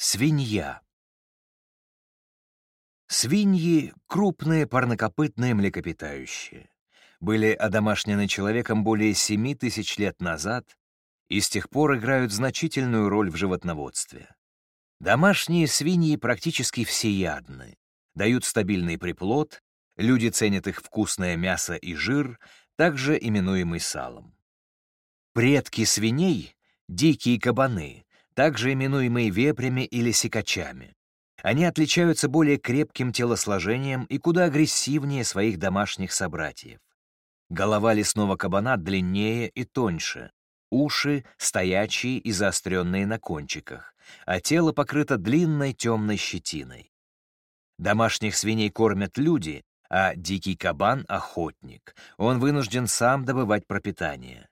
Свинья. Свиньи — крупные парнокопытные млекопитающие. Были одомашнены человеком более 7 тысяч лет назад и с тех пор играют значительную роль в животноводстве. Домашние свиньи практически всеядны, дают стабильный приплод, люди ценят их вкусное мясо и жир, также именуемый салом. Предки свиней — дикие кабаны, также именуемые вепрями или сикачами. Они отличаются более крепким телосложением и куда агрессивнее своих домашних собратьев. Голова лесного кабана длиннее и тоньше, уши стоячие и заостренные на кончиках, а тело покрыто длинной темной щетиной. Домашних свиней кормят люди, а дикий кабан — охотник. Он вынужден сам добывать пропитание.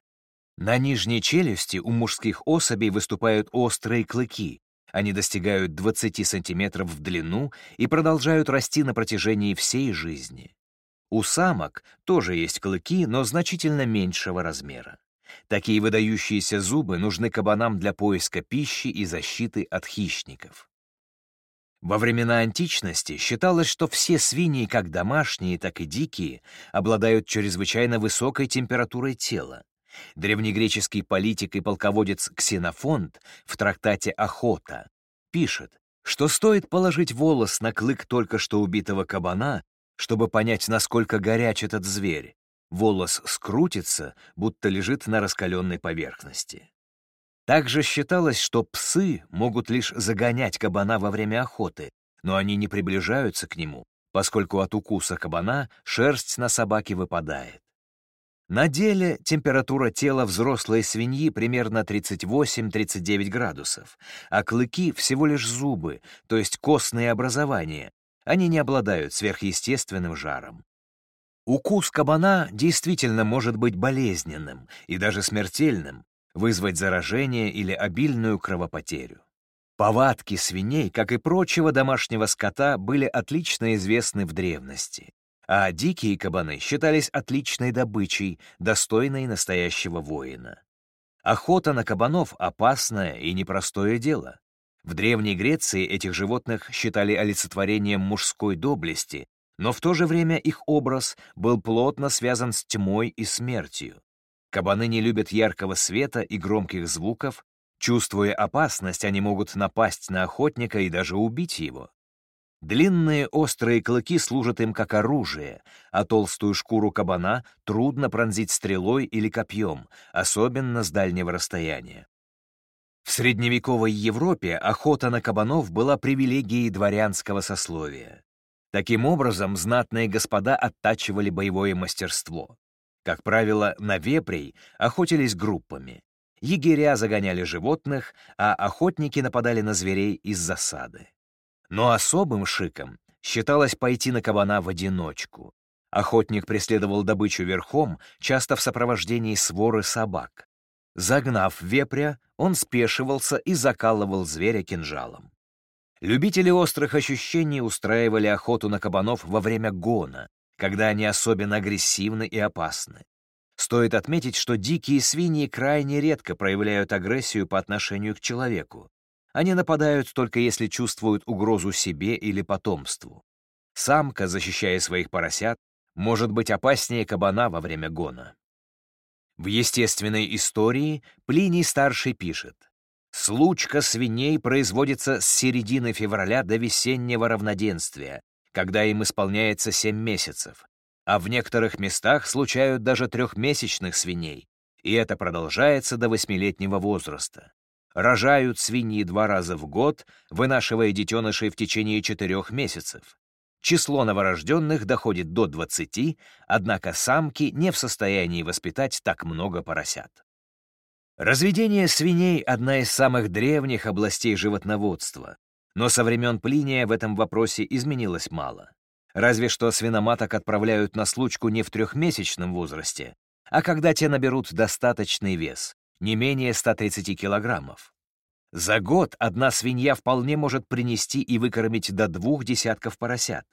На нижней челюсти у мужских особей выступают острые клыки. Они достигают 20 сантиметров в длину и продолжают расти на протяжении всей жизни. У самок тоже есть клыки, но значительно меньшего размера. Такие выдающиеся зубы нужны кабанам для поиска пищи и защиты от хищников. Во времена античности считалось, что все свиньи, как домашние, так и дикие, обладают чрезвычайно высокой температурой тела. Древнегреческий политик и полководец Ксенофонт в трактате «Охота» пишет, что стоит положить волос на клык только что убитого кабана, чтобы понять, насколько горяч этот зверь. Волос скрутится, будто лежит на раскаленной поверхности. Также считалось, что псы могут лишь загонять кабана во время охоты, но они не приближаются к нему, поскольку от укуса кабана шерсть на собаке выпадает. На деле температура тела взрослой свиньи примерно 38-39 градусов, а клыки — всего лишь зубы, то есть костные образования. Они не обладают сверхъестественным жаром. Укус кабана действительно может быть болезненным и даже смертельным, вызвать заражение или обильную кровопотерю. Повадки свиней, как и прочего домашнего скота, были отлично известны в древности а дикие кабаны считались отличной добычей, достойной настоящего воина. Охота на кабанов — опасное и непростое дело. В Древней Греции этих животных считали олицетворением мужской доблести, но в то же время их образ был плотно связан с тьмой и смертью. Кабаны не любят яркого света и громких звуков, чувствуя опасность, они могут напасть на охотника и даже убить его. Длинные острые клыки служат им как оружие, а толстую шкуру кабана трудно пронзить стрелой или копьем, особенно с дальнего расстояния. В средневековой Европе охота на кабанов была привилегией дворянского сословия. Таким образом, знатные господа оттачивали боевое мастерство. Как правило, на вепрей охотились группами. Егеря загоняли животных, а охотники нападали на зверей из засады. Но особым шиком считалось пойти на кабана в одиночку. Охотник преследовал добычу верхом, часто в сопровождении своры собак. Загнав вепря, он спешивался и закалывал зверя кинжалом. Любители острых ощущений устраивали охоту на кабанов во время гона, когда они особенно агрессивны и опасны. Стоит отметить, что дикие свиньи крайне редко проявляют агрессию по отношению к человеку. Они нападают только если чувствуют угрозу себе или потомству. Самка, защищая своих поросят, может быть опаснее кабана во время гона. В естественной истории Плиний старший пишет, «Случка свиней производится с середины февраля до весеннего равноденствия, когда им исполняется семь месяцев, а в некоторых местах случают даже трехмесячных свиней, и это продолжается до восьмилетнего возраста рожают свиньи два раза в год, вынашивая детенышей в течение четырех месяцев. Число новорожденных доходит до 20, однако самки не в состоянии воспитать так много поросят. Разведение свиней — одна из самых древних областей животноводства, но со времен Плиния в этом вопросе изменилось мало. Разве что свиноматок отправляют на случку не в трехмесячном возрасте, а когда те наберут достаточный вес, не менее 130 килограммов. За год одна свинья вполне может принести и выкормить до двух десятков поросят.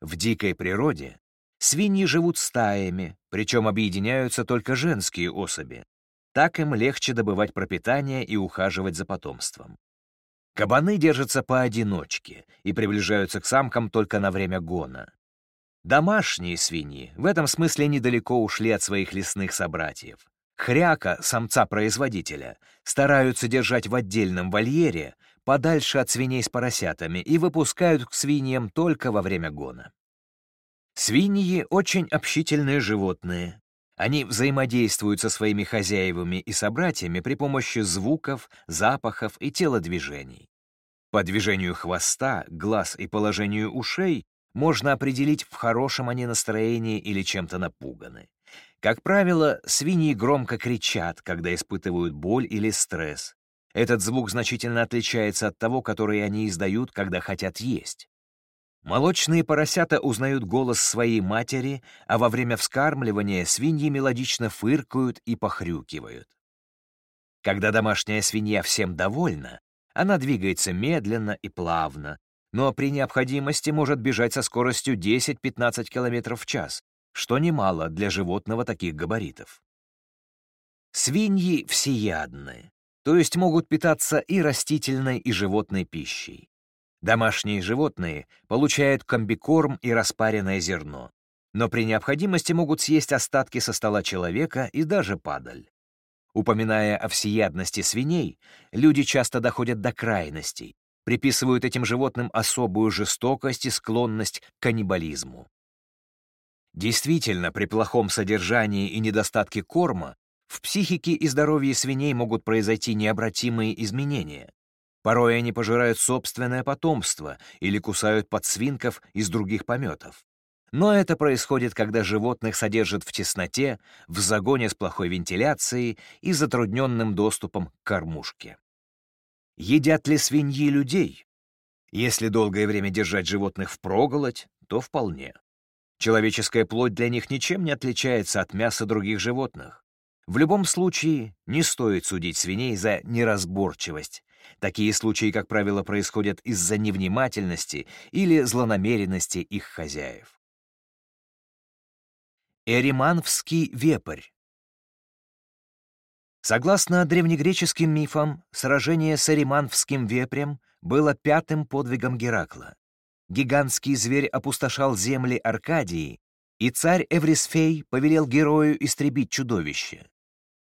В дикой природе свиньи живут стаями, причем объединяются только женские особи. Так им легче добывать пропитание и ухаживать за потомством. Кабаны держатся поодиночке и приближаются к самкам только на время гона. Домашние свиньи в этом смысле недалеко ушли от своих лесных собратьев. Хряка, самца-производителя, стараются держать в отдельном вольере, подальше от свиней с поросятами, и выпускают к свиньям только во время гона. Свиньи — очень общительные животные. Они взаимодействуют со своими хозяевами и собратьями при помощи звуков, запахов и телодвижений. По движению хвоста, глаз и положению ушей можно определить, в хорошем они настроении или чем-то напуганы. Как правило, свиньи громко кричат, когда испытывают боль или стресс. Этот звук значительно отличается от того, который они издают, когда хотят есть. Молочные поросята узнают голос своей матери, а во время вскармливания свиньи мелодично фыркают и похрюкивают. Когда домашняя свинья всем довольна, она двигается медленно и плавно, но при необходимости может бежать со скоростью 10-15 км в час, что немало для животного таких габаритов. Свиньи всеядны, то есть могут питаться и растительной, и животной пищей. Домашние животные получают комбикорм и распаренное зерно, но при необходимости могут съесть остатки со стола человека и даже падаль. Упоминая о всеядности свиней, люди часто доходят до крайностей, приписывают этим животным особую жестокость и склонность к каннибализму. Действительно, при плохом содержании и недостатке корма в психике и здоровье свиней могут произойти необратимые изменения. Порой они пожирают собственное потомство или кусают подсвинков из других пометов. Но это происходит, когда животных содержат в тесноте, в загоне с плохой вентиляцией и затрудненным доступом к кормушке. Едят ли свиньи людей? Если долгое время держать животных впроголодь, то вполне. Человеческая плоть для них ничем не отличается от мяса других животных. В любом случае, не стоит судить свиней за неразборчивость. Такие случаи, как правило, происходят из-за невнимательности или злонамеренности их хозяев. Эриманвский вепрь Согласно древнегреческим мифам, сражение с Эриманфским вепрем было пятым подвигом Геракла. Гигантский зверь опустошал земли Аркадии, и царь Эврисфей повелел герою истребить чудовище.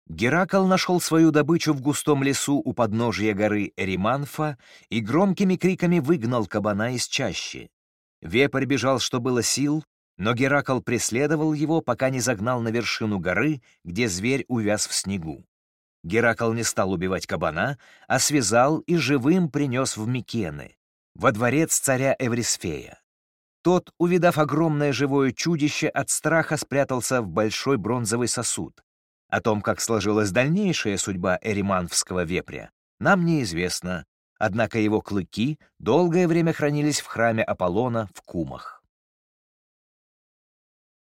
Геракл нашел свою добычу в густом лесу у подножия горы Эриманфа и громкими криками выгнал кабана из чащи. Вепрь бежал, что было сил, но Геракл преследовал его, пока не загнал на вершину горы, где зверь увяз в снегу. Геракл не стал убивать кабана, а связал и живым принес в Микены, во дворец царя Эврисфея. Тот, увидав огромное живое чудище, от страха спрятался в большой бронзовый сосуд. О том, как сложилась дальнейшая судьба эриманфского вепря, нам неизвестно, однако его клыки долгое время хранились в храме Аполлона в Кумах.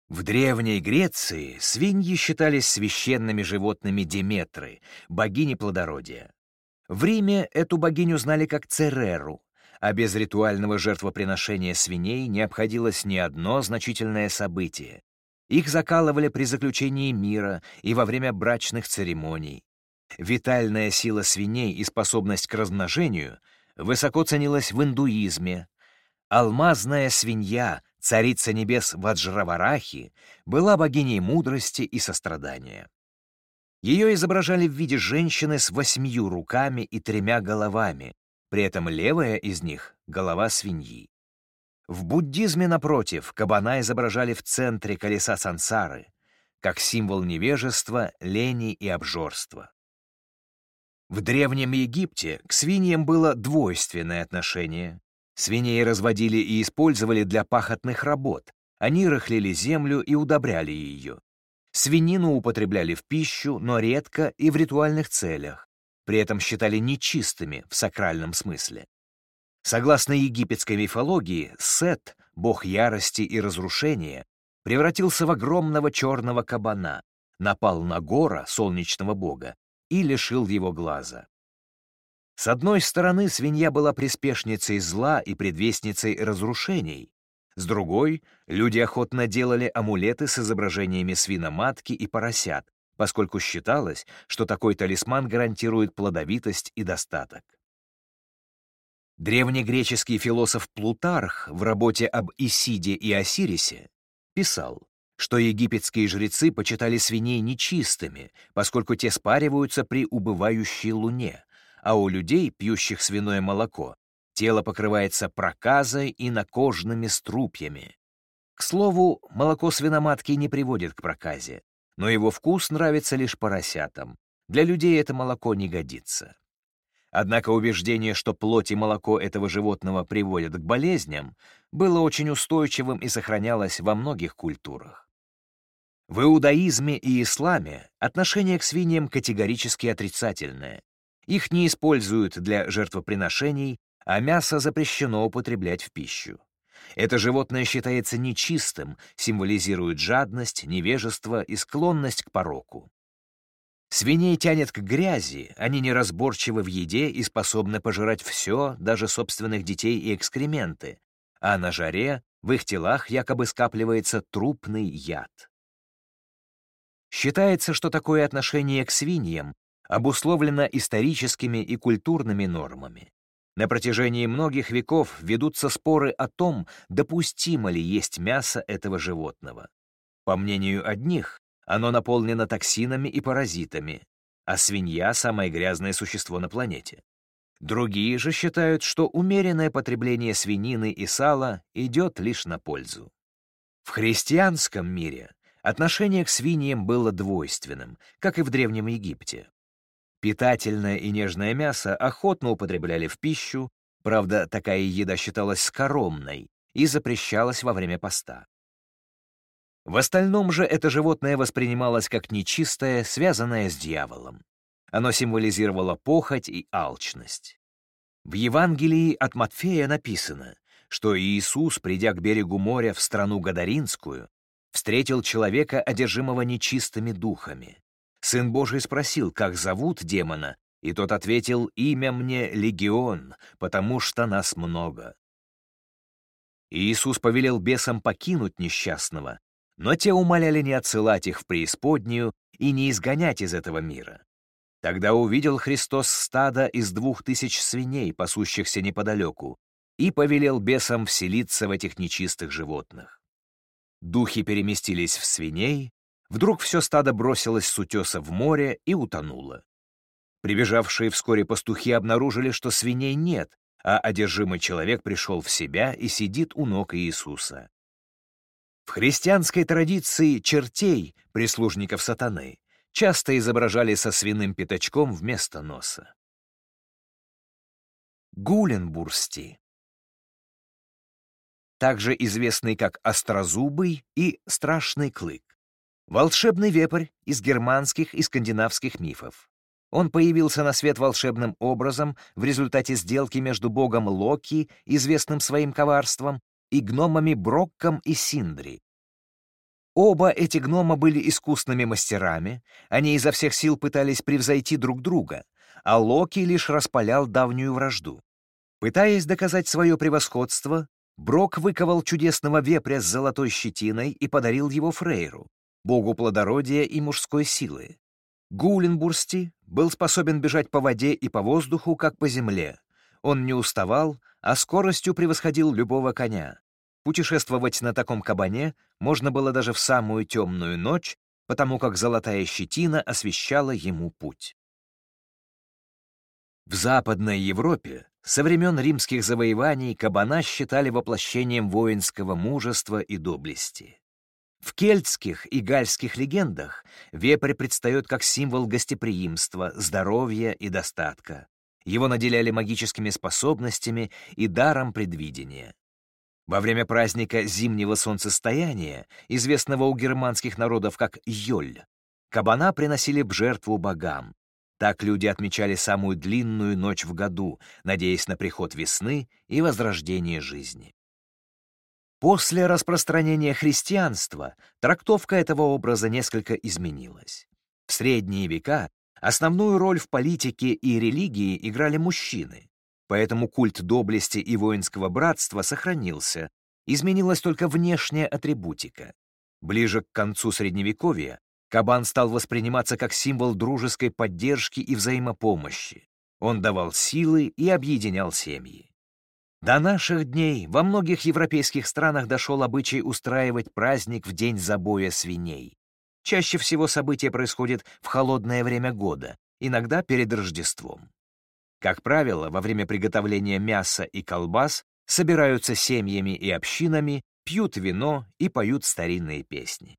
В Древней Греции свиньи считались священными животными Деметры, богини плодородия. В Риме эту богиню знали как Цереру, а без ритуального жертвоприношения свиней не обходилось ни одно значительное событие. Их закалывали при заключении мира и во время брачных церемоний. Витальная сила свиней и способность к размножению высоко ценилась в индуизме. Алмазная свинья Царица небес Ваджраварахи была богиней мудрости и сострадания. Ее изображали в виде женщины с восьмью руками и тремя головами, при этом левая из них — голова свиньи. В буддизме, напротив, кабана изображали в центре колеса сансары, как символ невежества, лени и обжорства. В Древнем Египте к свиньям было двойственное отношение. Свиней разводили и использовали для пахотных работ. Они рыхлили землю и удобряли ее. Свинину употребляли в пищу, но редко и в ритуальных целях. При этом считали нечистыми в сакральном смысле. Согласно египетской мифологии, Сет, бог ярости и разрушения, превратился в огромного черного кабана, напал на Гора, солнечного бога, и лишил его глаза. С одной стороны, свинья была приспешницей зла и предвестницей разрушений. С другой, люди охотно делали амулеты с изображениями свиноматки и поросят, поскольку считалось, что такой талисман гарантирует плодовитость и достаток. Древнегреческий философ Плутарх в работе об Исиде и Осирисе писал, что египетские жрецы почитали свиней нечистыми, поскольку те спариваются при убывающей луне, а у людей, пьющих свиное молоко, тело покрывается проказой и накожными струпьями. К слову, молоко свиноматки не приводит к проказе, но его вкус нравится лишь поросятам. Для людей это молоко не годится. Однако убеждение, что плоть и молоко этого животного приводят к болезням, было очень устойчивым и сохранялось во многих культурах. В иудаизме и исламе отношение к свиньям категорически отрицательное. Их не используют для жертвоприношений, а мясо запрещено употреблять в пищу. Это животное считается нечистым, символизирует жадность, невежество и склонность к пороку. Свиней тянет к грязи, они неразборчивы в еде и способны пожирать все, даже собственных детей и экскременты, а на жаре в их телах якобы скапливается трупный яд. Считается, что такое отношение к свиньям обусловлено историческими и культурными нормами. На протяжении многих веков ведутся споры о том, допустимо ли есть мясо этого животного. По мнению одних, оно наполнено токсинами и паразитами, а свинья — самое грязное существо на планете. Другие же считают, что умеренное потребление свинины и сала идет лишь на пользу. В христианском мире отношение к свиньям было двойственным, как и в Древнем Египте. Питательное и нежное мясо охотно употребляли в пищу, правда, такая еда считалась скоромной и запрещалась во время поста. В остальном же это животное воспринималось как нечистое, связанное с дьяволом. Оно символизировало похоть и алчность. В Евангелии от Матфея написано, что Иисус, придя к берегу моря в страну Гадаринскую, встретил человека, одержимого нечистыми духами. Сын Божий спросил, как зовут демона, и тот ответил, «Имя мне Легион, потому что нас много». Иисус повелел бесам покинуть несчастного, но те умоляли не отсылать их в преисподнюю и не изгонять из этого мира. Тогда увидел Христос стадо из двух тысяч свиней, пасущихся неподалеку, и повелел бесам вселиться в этих нечистых животных. Духи переместились в свиней, вдруг все стадо бросилось с утеса в море и утонуло. Прибежавшие вскоре пастухи обнаружили, что свиней нет, а одержимый человек пришел в себя и сидит у ног Иисуса. В христианской традиции чертей, прислужников сатаны, часто изображали со свиным пятачком вместо носа. Гуленбурсти также известный как острозубый и страшный клык. Волшебный вепрь из германских и скандинавских мифов. Он появился на свет волшебным образом в результате сделки между богом Локи, известным своим коварством, и гномами Брокком и Синдри. Оба эти гнома были искусными мастерами, они изо всех сил пытались превзойти друг друга, а Локи лишь распалял давнюю вражду. Пытаясь доказать свое превосходство, Брок выковал чудесного вепря с золотой щетиной и подарил его Фрейру, богу плодородия и мужской силы. Гуленбурсти был способен бежать по воде и по воздуху, как по земле. Он не уставал, а скоростью превосходил любого коня. Путешествовать на таком кабане можно было даже в самую темную ночь, потому как золотая щетина освещала ему путь. В Западной Европе со времен римских завоеваний кабана считали воплощением воинского мужества и доблести. В кельтских и гальских легендах вепрь предстает как символ гостеприимства, здоровья и достатка. Его наделяли магическими способностями и даром предвидения. Во время праздника зимнего солнцестояния, известного у германских народов как Йоль, кабана приносили в жертву богам. Так люди отмечали самую длинную ночь в году, надеясь на приход весны и возрождение жизни. После распространения христианства трактовка этого образа несколько изменилась. В средние века основную роль в политике и религии играли мужчины, поэтому культ доблести и воинского братства сохранился, изменилась только внешняя атрибутика. Ближе к концу Средневековья кабан стал восприниматься как символ дружеской поддержки и взаимопомощи. Он давал силы и объединял семьи. До наших дней во многих европейских странах дошел обычай устраивать праздник в день забоя свиней. Чаще всего событие происходит в холодное время года, иногда перед Рождеством. Как правило, во время приготовления мяса и колбас собираются семьями и общинами, пьют вино и поют старинные песни.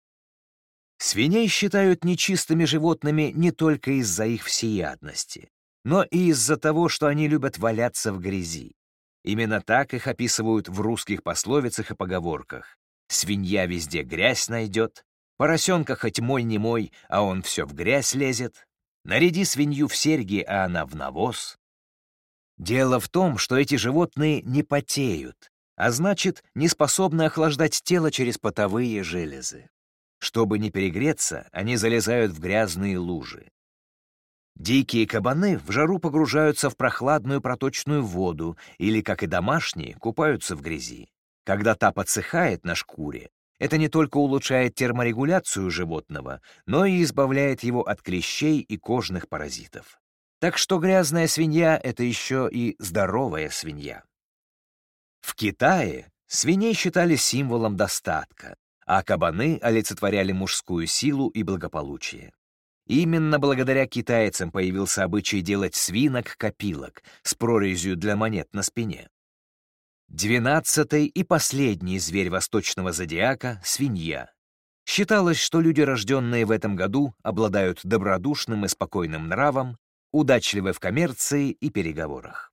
Свиней считают нечистыми животными не только из-за их всеядности, но и из-за того, что они любят валяться в грязи. Именно так их описывают в русских пословицах и поговорках. «Свинья везде грязь найдет», «Поросенка хоть мой не мой, а он все в грязь лезет», «Наряди свинью в серьги, а она в навоз». Дело в том, что эти животные не потеют, а значит, не способны охлаждать тело через потовые железы. Чтобы не перегреться, они залезают в грязные лужи. Дикие кабаны в жару погружаются в прохладную проточную воду или, как и домашние, купаются в грязи. Когда та подсыхает на шкуре, это не только улучшает терморегуляцию животного, но и избавляет его от клещей и кожных паразитов. Так что грязная свинья — это еще и здоровая свинья. В Китае свиней считали символом достатка, а кабаны олицетворяли мужскую силу и благополучие. Именно благодаря китайцам появился обычай делать свинок-копилок с прорезью для монет на спине. Двенадцатый и последний зверь восточного зодиака — свинья. Считалось, что люди, рожденные в этом году, обладают добродушным и спокойным нравом, удачливы в коммерции и переговорах.